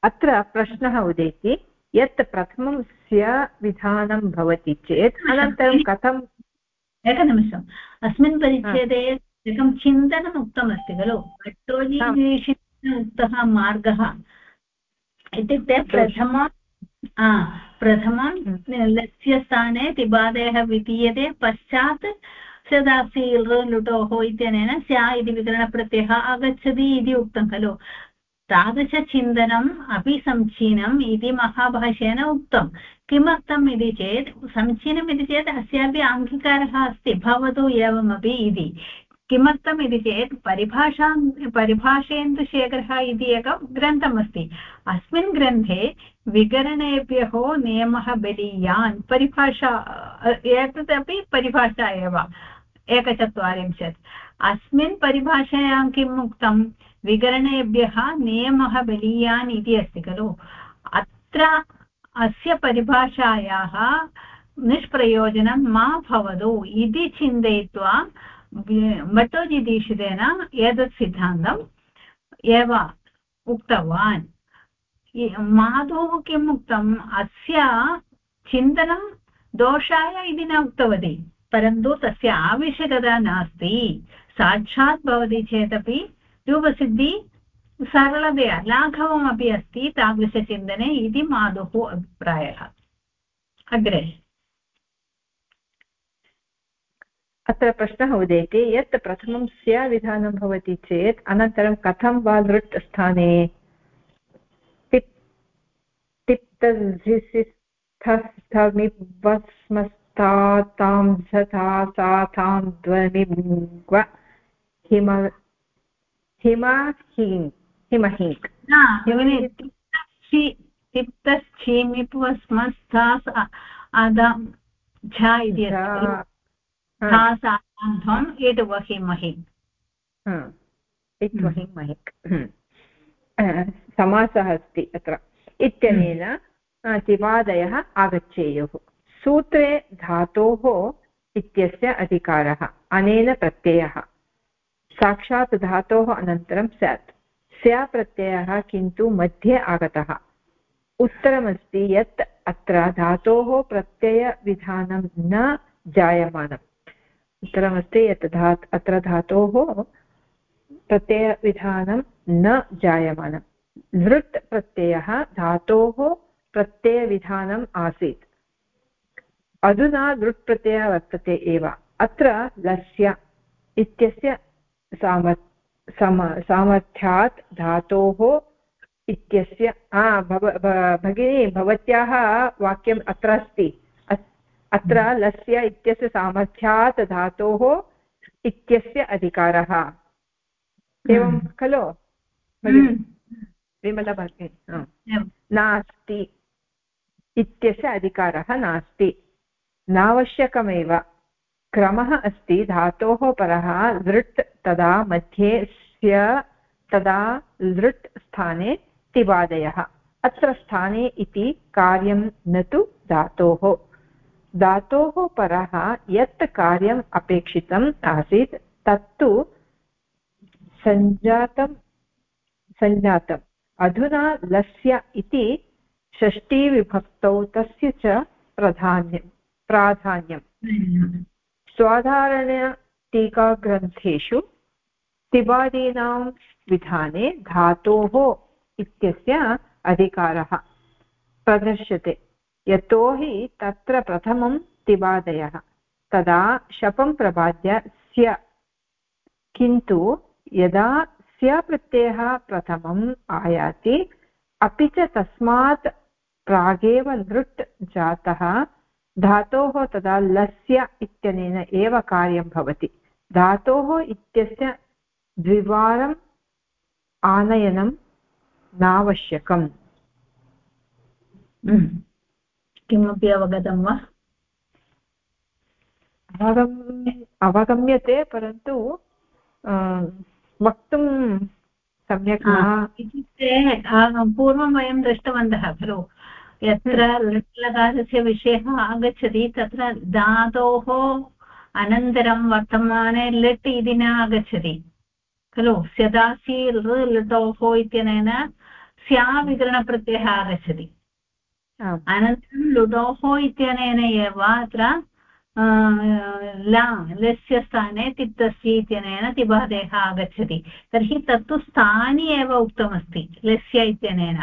अत्र प्रश्नः उदेति, यत् प्रथमं स्य विधानं भवति चेत् अनन्तरं कथम् एकनिमिषम्। अस्मिन् परिच्छेदे एकं चिन्तनम् उक्तमस्ति खलु? उक्तः मार्गः। इत्युक्ते प्रथमं प्रथमं। लस्य स्थाने तिबादयः विधीयते पश्चात् सदासि लुटोः इत्यनेन स्या इति विकरणप्रत्ययः आगच्छति इति उक्तं खलु। तादृशचिन्तनम् अपि समीचीनम् इति महाभाष्येन उक्तं किमर्थम् इति चेत् समीचीनम् इति चेत् अस्यापि अङ्गीकारः अस्ति, भवतु एवमपि इति। किमर्थम् इति चेत् परिभाषां परिभाषेन्दुशेखरः इति एकः ग्रन्थमस्ति अस्मिन् ग्रन्थे विकरणेभ्यः नियमः बलीयान् परिभाषा एतदपि परिभाषा एव, एकचत्वारिंशत्। अस्मिन् परिभाषायां किम् उक्तं विकरणेभ्यः नियमः बलीयान् इति अस्ति खलु। अत्र अस्य परिभाषायाः निष्प्रयोजनं मा भवतु इति चिन्तयित्वा भट्टोजिदीक्षितेन एतत् सिद्धान्तम् एव उक्तवान् माधुः किम् उक्तम् अस्य चिन्तनं दोषाय इति न उक्तवती परन्तु तस्य आवश्यकता नास्ति साक्षात् भवति चेदपि रूपसिद्धि सरलतया लाघवमपि अस्ति तादृशचिन्तने इति माधुः अभिप्रायः अग्रे अत्र प्रश्नः उदेति यत् प्रथमं स्य विधानं भवति चेत् अनन्तरं कथं वा लृट् स्थाने तिप्तस्थमिवस्मस्तातां झथा सा तां ध्वनिङ्व हिम झा इति सान्ध्वम् इट् वहिमहि समासः अस्ति अत्र। इत्यनेन तिवादयः आगच्छेयुः। सूत्रे धातोः इत्यस्य अधिकारः अनेन प्रत्ययः। साक्षात् धातोः अनन्तरं स्यात्। स्या प्रत्ययः किन्तु मध्ये आगतः। उत्तरमस्ति यत् अत्र धातोः प्रत्ययविधानं न जायमानम्। उत्तरमस्ति यत् धा अत्र धातोः प्रत्ययविधानं न जायमानं लृट् प्रत्ययः धातोः प्रत्ययविधानम् आसीत्। अधुना लृट् प्रत्ययः वर्तते एव। अत्र लस्य इत्यस्य साम सम सामर्थ्यात् धातोः इत्यस्य भव भगिनी भवत्याः वाक्यम् अत्र अस्ति। अत्र लस्य इत्यस्य सामर्थ्यात् धातोः इत्यस्य अधिकारः। एवं हम्म। खलु हम्म। विमला भगिनी नास्ति इत्यस्य अधिकारः नास्ति। नावश्यकमेव। क्रमः अस्ति धातोः परः लृट् तदा मध्ये स्य तदा लृट् स्थाने तिवादयः। अत्र स्थाने इति कार्यं न तु धातोः। धातोः परः यत् कार्यम् अपेक्षितम् आसीत् तत्तु सञ्जातं सञ्जातम्। अधुना लस्य इति षष्टिविभक्तौ तस्य च प्राधान्यं प्राधान्यम्। स्वाधारणटीकाग्रन्थेषु तिबादीनां विधाने धातोः इत्यस्य अधिकारः प्रदर्श्यते यतोहि तत्र प्रथमं तिबादयः तदा शपं प्रबाद्य स्य। किन्तु यदा स्य प्रत्ययः प्रथमम् आयाति, अपि च तस्मात् प्रागेव लृट् जातः, धातोः तदा लस्य इत्यनेन एव कार्यं भवति। धातोः इत्यस्य द्विवारम् आनयनं नावश्यकम्। हम्म। किमपि अवगतं वा? अवगम् अवगम्यते परन्तु वक्तुं सम्यक् इत्युक्ते पूर्वं वयं दृष्टवन्तः खलु। यत्र हम्म। लट्लकारस्य विषयः आगच्छति तत्र धातोः अनन्तरं वर्तमाने लिट् इति न आगच्छति। खलु? स्यदासि लटोः इत्यनेन स्याविकरणप्रत्ययः आगच्छति। अनन्तरं लुडोः इत्यनेन एव अत्र ला लस्य स्थाने तिप्तस्य इत्यनेन तिबादेः आगच्छति। तर्हि तत्तु स्थानि एव उक्तमस्ति लस्य इत्यनेन।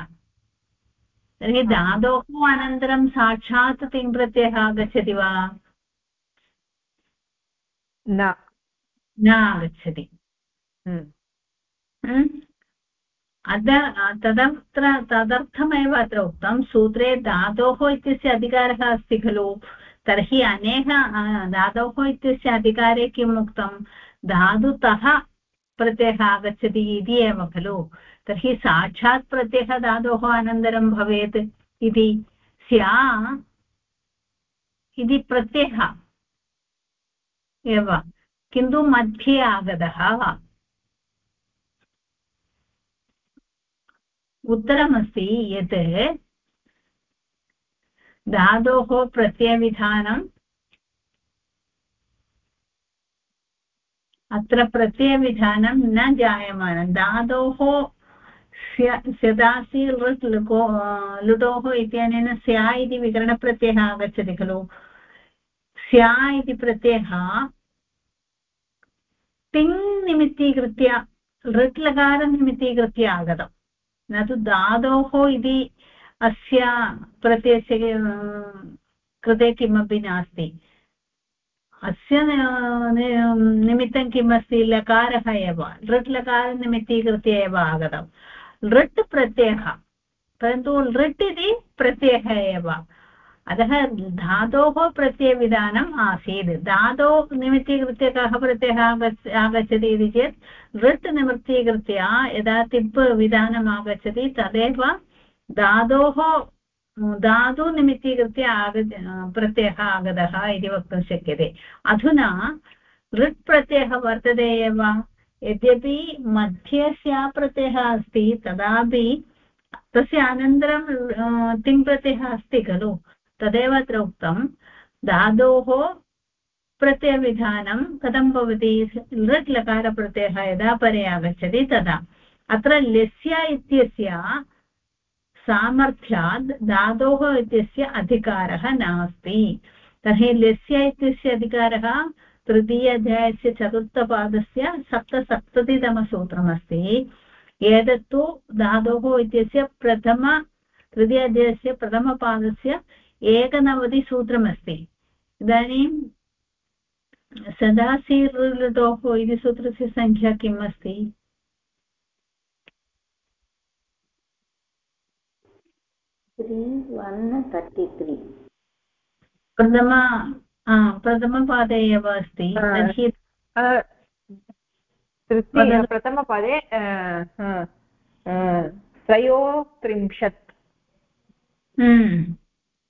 तर्हि धातोः अनन्तरं साक्षात् तिङ्प्रत्ययः आगच्छति वा? न। आगच्छति। हम्म। हम्म? अद तदत्र तदर्थमेव अत्र उक्तं सूत्रे धातोः इत्यस्य अधिकारः अस्ति खलु. तर्हि अनेक धातोः इत्यस्य अधिकारे किम् उक्तं धातुतः प्रत्ययः आगच्छति इति एव खलु. तर्हि साक्षात् प्रत्ययः धातोः अनन्तरं भवेत् इति. स्या इति प्रत्ययः एव किन्तु मध्ये आगतः उत्तरमस्ति यत् धातोः प्रत्ययविधानम् अत्र प्रत्ययविधानं न जायमानं। धातोः स्यदासि लृट् लुको, लुटोः इत्यनेन स्या इति विकरणप्रत्ययः आगच्छति खलु। स्या इति प्रत्ययः तिङ् निमित्तीकृत्य, लृट् लकारं आगतम् न तु धातोः इति अस्य प्रत्ययस्य कृते किमपि नास्ति। अस्य निमित्तं किमस्ति? लकारः एव। लृट् लकारनिमित्तीकृत्य एव आगतं लृट् प्रत्ययः। परन्तु लृट् इति प्रत्ययः एव। अतः धातोः प्रत्ययविधानम् आसीत्। धातो निमित्तीकृत्य कः प्रत्ययः आगच्छति इति चेत् लृट् निमित्तीकृत्य यदा तिप् विधानम् आगच्छति, तदेव धातोः धातुनिमित्तीकृत्य आग, प्रत्ययः आगतः इति वक्तुं शक्यते। अधुना लृट् प्रत्ययः वर्तते एव। यद्यपि मध्ये प्रत्ययः अस्ति, तदापि तस्य अनन्तरं तिङ् अस्ति खलु। तदेव अत्र उक्तं, धातोः प्रत्ययविधानं कथं भवति? लृट् लकारप्रत्ययः यदा परे आगच्छति तदा। अत्र लस्य इत्यस्य सामर्थ्यात् धातोः इत्यस्य अधिकारः नास्ति। तर्हि लस्य इत्यस्य अधिकारः तृतीयाध्यायस्य चतुर्थपादस्य सप्तसप्ततितमसूत्रमस्ति। एतत्तु धातोः इत्यस्य प्रथम तृतीय अध्यायस्य प्रथमपादस्य एकनवतिसूत्रमस्ति इदानीं सदा सीर्लुटोः इति सूत्रस्य सङ्ख्या किम् अस्ति प्रथम प्रथमपादे एव अस्ति प्रथमपदे त्रयोत्रिंशत्।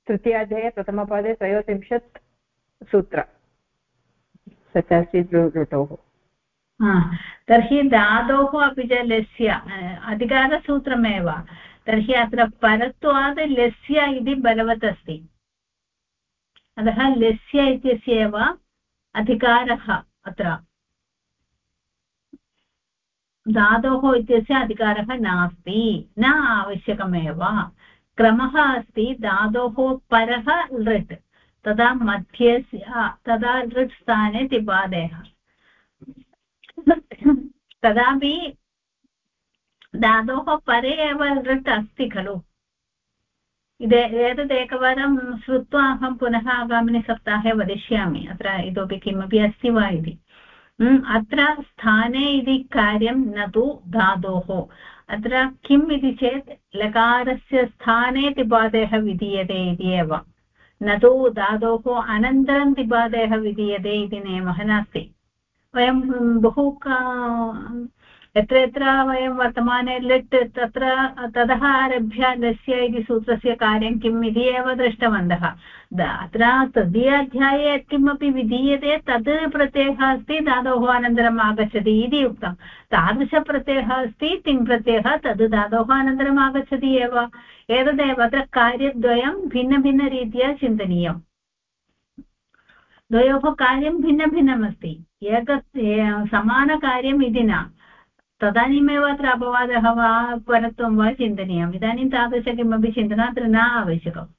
तृतीयाध्याये प्रथमपादे त्रयोत्रिंशत् सूत्र। सचासीत् ऋतोः तर्हि धातोः अपि च लस्य अधिकारसूत्रमेव। तर्हि अत्र परत्वात् लस्य इति बलवत् अस्ति अतः लस्य इत्यस्य एव अधिकारः अत्र। धातोः इत्यस्य अधिकारः नास्ति, न आवश्यकमेव। क्रमः अस्ति धातोः परः लृट्। तदा मध्ये तदा लृट् स्थाने तिपादेः तदापि धातोः परे एव लृट् अस्ति खलु। इदे एतत् एकवारं श्रुत्वा अहं पुनः आगामिनि सप्ताहे वदिष्यामि। अत्र इतोपि किमपि अस्ति वा इति। अत्र स्थाने इति कार्यं न तु धातोः। अत्र किम् इति चेत् लकारस्य स्थाने तिपादेः विधीयते इति एव। न तु धातोः अनन्तरं तिपादेः विधीयते इति नियमः नास्ति। वयं बहु यत्र यत्र वयं वर्तमाने लिट् तत्र ततः आरभ्य लस्य इति सूत्रस्य कार्यं किम् इति एव दृष्टवन्तः। अत्र तृतीयाध्याये यत्किमपि विधीयते तद् प्रत्ययः अस्ति, धातोः अनन्तरम् आगच्छति इति उक्तं। तादृशप्रत्ययः अस्ति, तिङ् प्रत्ययः, तद् धातोः अनन्तरम् आगच्छति एव। एतदेव अत्र कार्यद्वयं भिन्नभिन्नरीत्या चिन्तनीयम्। द्वयोः कार्यं भिन्नभिन्नमस्ति। एक समानकार्यम् इति न। तदानीमेव अत्र अपवादः वा परत्वं वा चिन्तनीयम्। इदानीं तादृश किमपि चिन्तना अत्र न आवश्यकम्।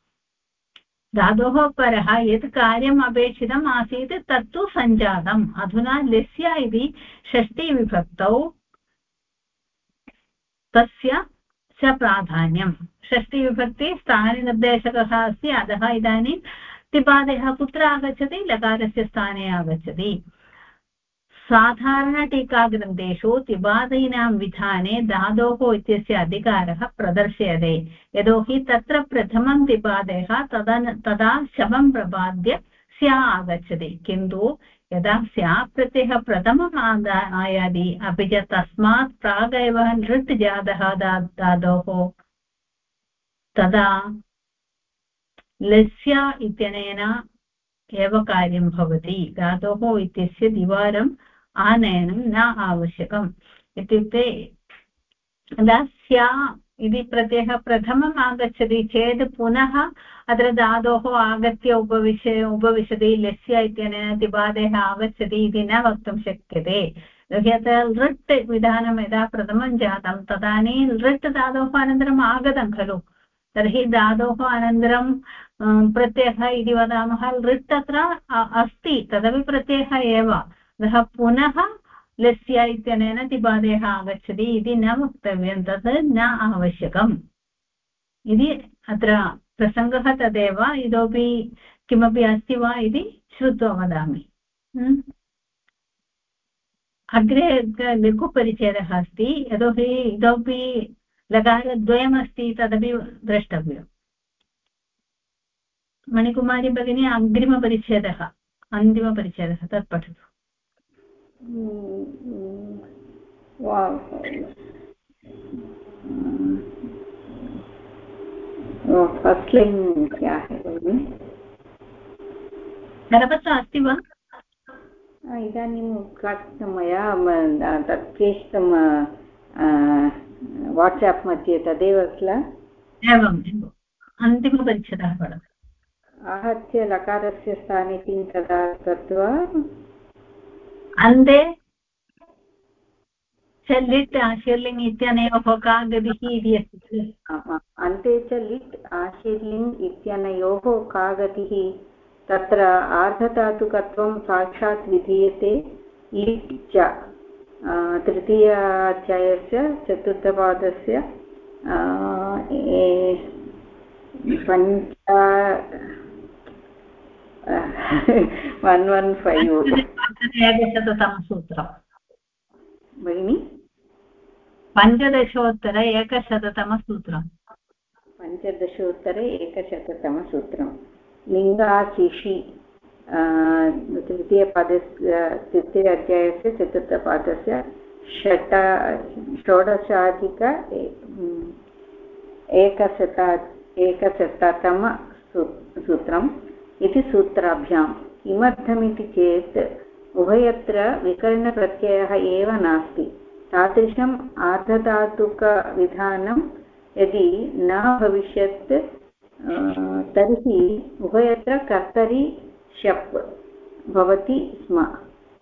धातोः परः यत् कार्यम् अपेक्षितम् आसीत् तत्तु सञ्जातम्। अधुना लस्य इति षष्टिविभक्तौ तस्य च प्राधान्यं षष्टिविभक्ति स्थाननिर्देशकः अस्ति अतः इदानीं तिपादयः कुत्र आगच्छति, लकारस्य स्थाने आगच्छति। साधारणटीकाग्रन्थेषु तिबादीनां विधाने धातोः इत्यस्य अधिकारः प्रदर्श्यते। यतोहि तत्र प्रथमं तिबादयः तदन, तदा शवं प्रपाद्य स्या आगच्छति। किन्तु यदा स्या प्रत्ययः प्रथमम् आयाति अपि च तस्मात् प्रागेव नृट् जातः धातोः। तदा लस्य इत्यनेन एव कार्यं भवति। धातोः इत्यस्य द्विवारं आनयनं न आवश्यकम्। इत्युक्ते यदा स्या इति प्रत्ययः प्रथमम् आगच्छति चेत् पुनः अत्र धातोः आगत्य उपविश, उपविशति, लस्य इत्यनेन तिपादेः आगच्छति इति न वक्तुं शक्यते। अत्र लृट् विधानं यदा प्रथमं जातं, तदानीं लृट् धातोः अनन्तरम् आगतं खलु। तर्हि धातोः अनन्तरं प्रत्ययः इति वदामः, लृट् अत्र अस्ति, तदपि प्रत्ययः एव। अतः पुनः लस्य इत्यनेन तिपादेः आगच्छति इति न वक्तव्यं, तत् न आवश्यकम्। इति अत्र प्रसङ्गः तदेव, इतोपि किमपि अस्ति वा इति श्रुत्वा वदामि। अग्रे लघुपरिच्छेदः अस्ति, यतोहि इतोपि लकारद्वयमस्ति, तदपि द्रष्टव्यम्। मणिकुमारी भगिनी, अग्रिमपरिच्छेदः, अन्तिमपरिच्छेदः, तत् पठतु। फस्ट् लैन् क्या है भगिनि धनपत्र अस्ति वा? इदानीं उद्घाटितं मया तत् प्रेषितं वाट्साप् मध्ये तदेव किल एवम् अन्तिमपरिच्छदः पठतु आहत्य लकारस्य स्थाने किं तदा कृत्वा अन्ते च लिट् आशीर्लिङ् इत्यनयोः का गतिः इति अस्ति अन्ते च लिट् आशीर्लिङ् इत्यनयोः का तत्र आर्धधातुकत्वं साक्षात् विधीयते लिट् च तृतीयाध्यायस्य चतुर्थपादस्य पञ्च वन् वन् फैव् एकशततमसूत्रम्। भगिनि? पञ्चदशोत्तर एकशततमसूत्रम्। पञ्चदशोत्तर एकशततमसूत्रं लिङ्गाशिषि तृतीयपदस्य तृतीय अध्यायस्य चतुर्थपादस्य षट षोडशाधिक एकशत एकशततम सूत्रम्। इति सूत्राभ्यां किमर्थमिति चेत् उभयत्र विकरणप्रत्ययः एव नास्ति। तादृशम् आर्धधातुकविधानं यदि न भविष्यत् तर्हि उभयत्र कर्तरि शप् भवति स्म।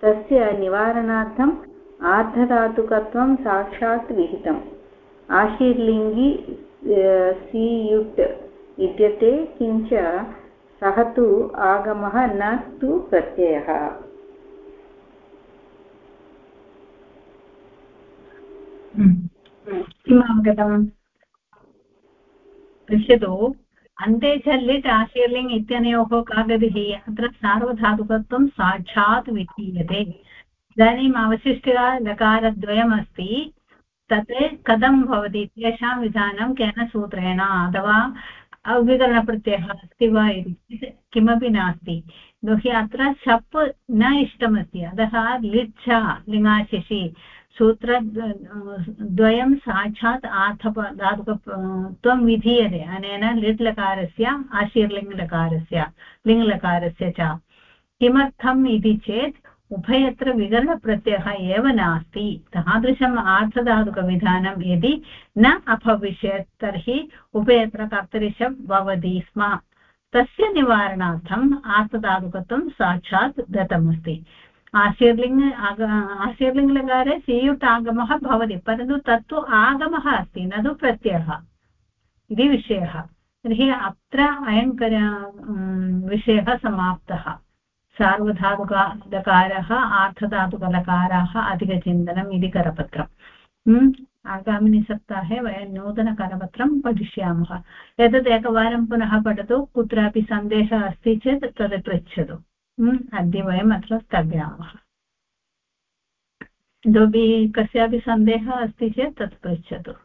तस्य निवारणार्थम् आर्धधातुकत्वं साक्षात् विहितम्। आशीर्लिङ्गि सीयुट् विद्यते किञ्च सः तु आगमः न तु प्रत्ययः। किम् अवगतम् पश्यतु। अन्ते च लिट् आशीर्लिङ् इत्यनयोः का गतिः अत्र सार्वधातुकत्वं साक्षात् विधीयते। इदानीम् अवशिष्टः लकारद्वयमस्ति तत् कथं भवति? तेषां विधानं केन सूत्रेण अथवा अविकरणप्रत्ययः अस्ति वा इति। किमपि नास्ति। यतोहि अत्र शप् न इष्टमस्ति। अतः लिच्छ, लिङ्गाशिषि, सूत्र, द्वयं साक्षात् आथप, धातुक, त्वं विधीयते। अनेन लिट् लकारस्य आशीर्लिङ्गलकारस्य लिङ्लकारस्य च। किमर्थम् इति चेत् उभयत्र विकरणप्रत्ययः एव नास्ति। तादृशम् आर्थधातुकविधानं यदि न अभविष्यत् तर्हि उभयत्र कर्तरिशं भवति स्म। तस्य निवारणार्थम् आर्थधातुकत्वं साक्षात् दत्तमस्ति। आशीर्लिङ् आग आशीर्लिङ्गलकारे सीयुट् आगमः भवति, परन्तु तत्तु आगमः अस्ति, न तु प्रत्ययः इति विषयः। तर्हि अत्र अयं विषयः समाप्तः। सार्वधातुकलकारः आर्थधातुकलकाराः अधिकचिन्तनम् इति करपत्रम्। आगामिनि सप्ताहे वयं नूतनकरपत्रं पठिष्यामः। एतत् एकवारं पुनः पठतु, कुत्रापि सन्देहः अस्ति चेत् तद् पृच्छतु। अद्य वयम् अत्र स्थगयामः। इतोपि कस्यापि सन्देहः अस्ति चेत् तत् पृच्छतु।